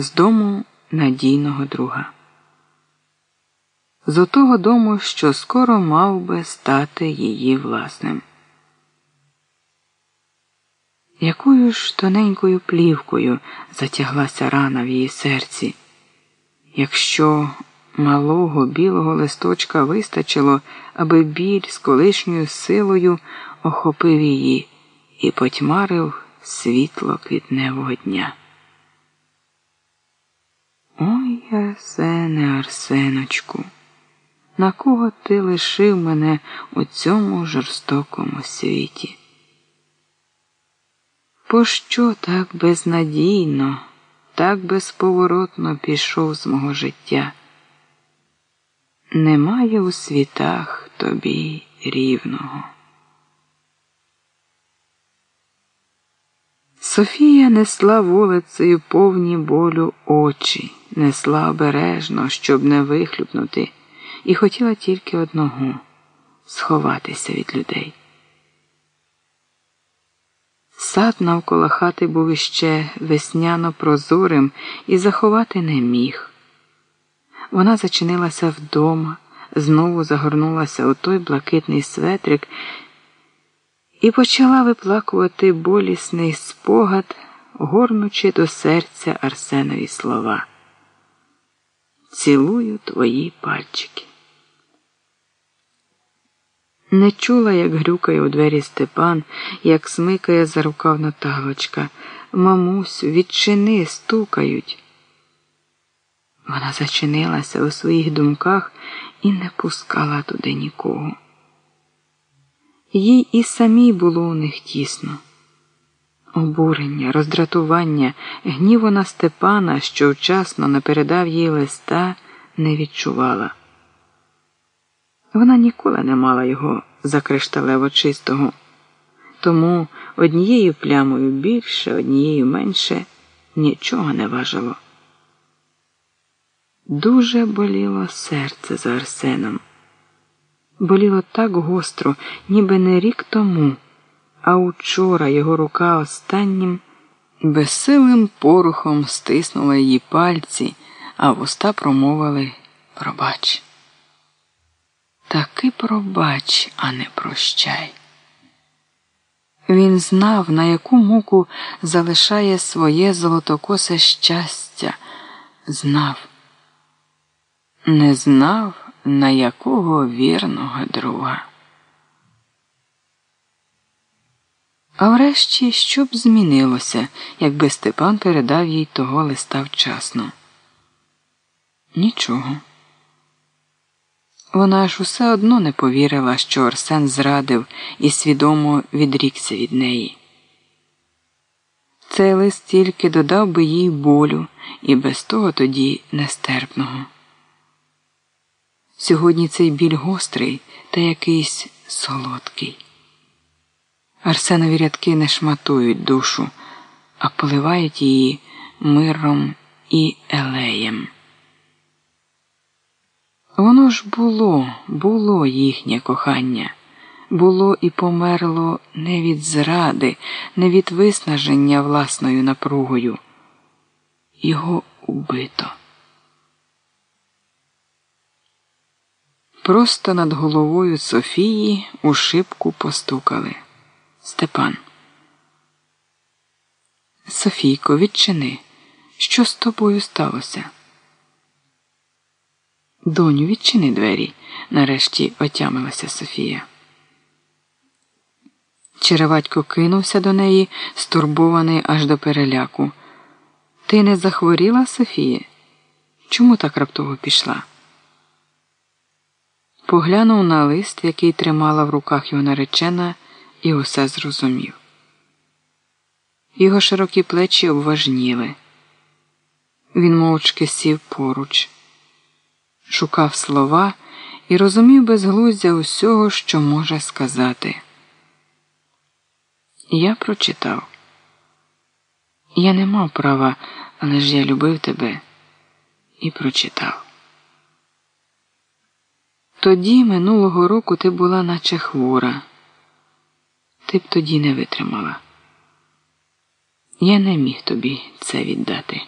з дому надійного друга. З отого дому, що скоро мав би стати її власним. Якою ж тоненькою плівкою затяглася рана в її серці, якщо малого білого листочка вистачило, аби біль з колишньою силою охопив її і потьмарив світло квітневого дня. Арсене, Арсеночку, на кого ти лишив мене у цьому жорстокому світі? Пощо так безнадійно, так безповоротно пішов з мого життя? Немає у світах тобі рівного. Софія несла вулицею повні болю очі, несла обережно, щоб не вихлюпнути, і хотіла тільки одного сховатися від людей. Сад навколо хати був іще весняно прозорим і заховати не міг. Вона зачинилася вдома, знову загорнулася у той блакитний светрик і почала виплакувати болісний спогад, горнучи до серця Арсенові слова. Цілую твої пальчики. Не чула, як грюкає у двері Степан, як смикає за рукав Наталочка. Мамусю, відчини, стукають. Вона зачинилася у своїх думках і не пускала туди нікого. Їй і самій було у них тісно. Обурення, роздратування, гніву на Степана, що вчасно не передав їй листа, не відчувала. Вона ніколи не мала його закришталево чистого, тому однією плямою більше, однією менше нічого не важило. Дуже боліло серце за Арсеном. Боліло так гостро, ніби не рік тому, а учора його рука останнім безсилим порухом стиснула її пальці, а вуста промовили пробач. Таки пробач, а не прощай. Він знав, на яку муку залишає своє золотокосе щастя, знав, не знав, на якого вірного друга. А врешті, що б змінилося, якби Степан передав їй того листа вчасно? Нічого. Вона ж усе одно не повірила, що Арсен зрадив і свідомо відрікся від неї. Цей лист тільки додав би їй болю і без того тоді нестерпного. Сьогодні цей біль гострий та якийсь солодкий. Арсенові рядки не шматують душу, а поливають її миром і елеєм. Воно ж було, було їхнє кохання, було і померло не від зради, не від виснаження власною напругою. Його убито. Просто над головою Софії у шибку постукали. Степан. Софійко, відчини, що з тобою сталося? Доню, відчини двері, нарешті отямилася Софія. Череватько кинувся до неї, стурбований аж до переляку. Ти не захворіла, Софія? Чому так раптово пішла? Поглянув на лист, який тримала в руках його наречена, і усе зрозумів. Його широкі плечі обважніли. Він мовчки сів поруч шукав слова і розумів безглуздя усього, що може сказати. Я прочитав. Я не мав права, але ж я любив тебе і прочитав. Тоді минулого року ти була наче хвора. Ти б тоді не витримала. Я не міг тобі це віддати.